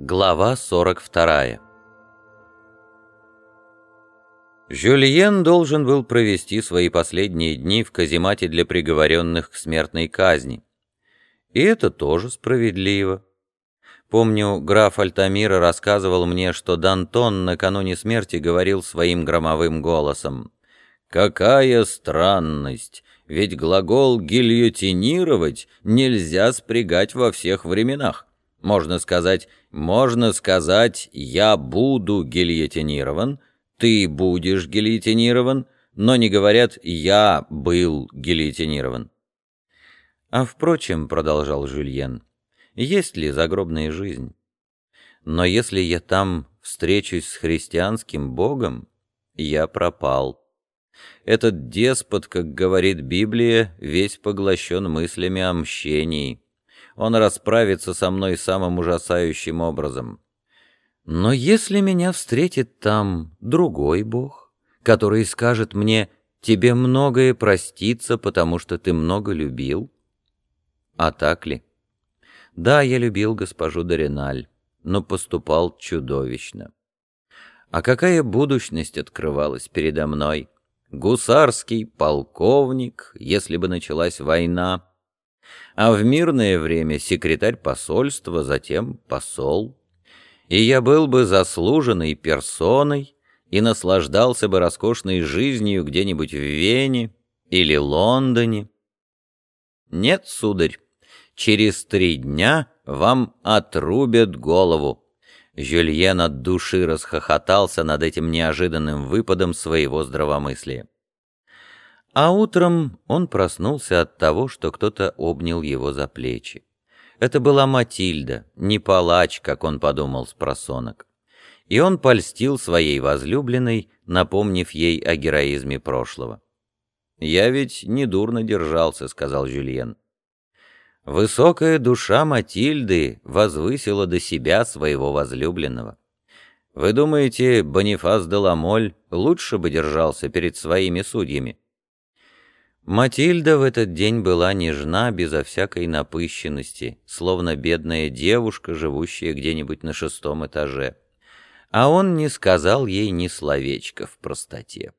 Глава 42 Жюльен должен был провести свои последние дни в каземате для приговоренных к смертной казни. И это тоже справедливо. Помню, граф Альтамира рассказывал мне, что Дантон накануне смерти говорил своим громовым голосом. «Какая странность! Ведь глагол «гильотинировать» нельзя спрягать во всех временах. Можно сказать можно сказать «я буду гильотинирован», «ты будешь гильотинирован», но не говорят «я был гильотинирован». «А впрочем», — продолжал Жюльен, — «есть ли загробная жизнь? Но если я там встречусь с христианским Богом, я пропал. Этот деспот, как говорит Библия, весь поглощен мыслями о мщении» он расправится со мной самым ужасающим образом. Но если меня встретит там другой Бог, который скажет мне «тебе многое простится, потому что ты много любил», а так ли? Да, я любил госпожу Дориналь, но поступал чудовищно. А какая будущность открывалась передо мной? Гусарский полковник, если бы началась война, а в мирное время секретарь посольства, затем посол. И я был бы заслуженной персоной и наслаждался бы роскошной жизнью где-нибудь в Вене или Лондоне. Нет, сударь, через три дня вам отрубят голову. Жюльен от души расхохотался над этим неожиданным выпадом своего здравомыслия. А утром он проснулся от того, что кто-то обнял его за плечи. Это была Матильда, не палач, как он подумал с просонок. И он польстил своей возлюбленной, напомнив ей о героизме прошлого. «Я ведь недурно держался», — сказал Жюльен. Высокая душа Матильды возвысила до себя своего возлюбленного. Вы думаете, Бонифас де Ламоль лучше бы держался перед своими судьями? Матильда в этот день была нежна безо всякой напыщенности, словно бедная девушка, живущая где-нибудь на шестом этаже. А он не сказал ей ни словечка в простоте.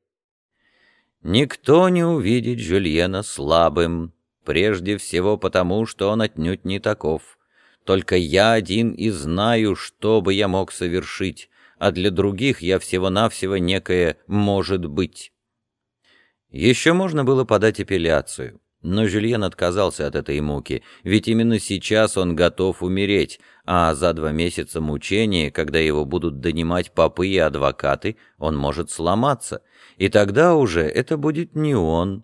Никто не увидит Жюльена слабым, прежде всего потому, что он отнюдь не таков. Только я один и знаю, что бы я мог совершить, а для других я всего-навсего некое «может быть». Еще можно было подать апелляцию, но Жюльен отказался от этой муки, ведь именно сейчас он готов умереть, а за два месяца мучения, когда его будут донимать попы и адвокаты, он может сломаться, и тогда уже это будет не он.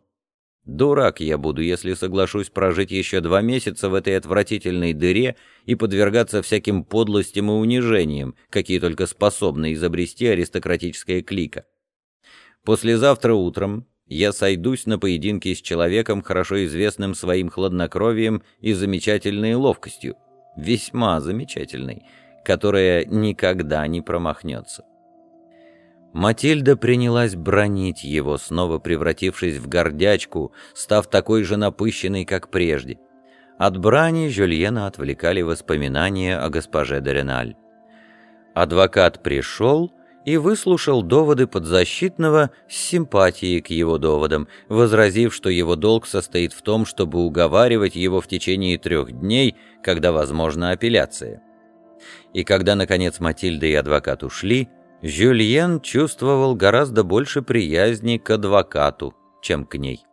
Дурак я буду, если соглашусь прожить еще два месяца в этой отвратительной дыре и подвергаться всяким подлостям и унижениям, какие только способны изобрести аристократическая клика. Послезавтра утром я сойдусь на поединке с человеком, хорошо известным своим хладнокровием и замечательной ловкостью, весьма замечательной, которая никогда не промахнется. Матильда принялась бронить его, снова превратившись в гордячку, став такой же напыщенной, как прежде. От брани Жюльена отвлекали воспоминания о госпоже Дореналь. Адвокат пришел и выслушал доводы подзащитного с симпатией к его доводам, возразив, что его долг состоит в том, чтобы уговаривать его в течение трех дней, когда возможна апелляция. И когда, наконец, Матильда и адвокат ушли, Жюльен чувствовал гораздо больше приязни к адвокату, чем к ней.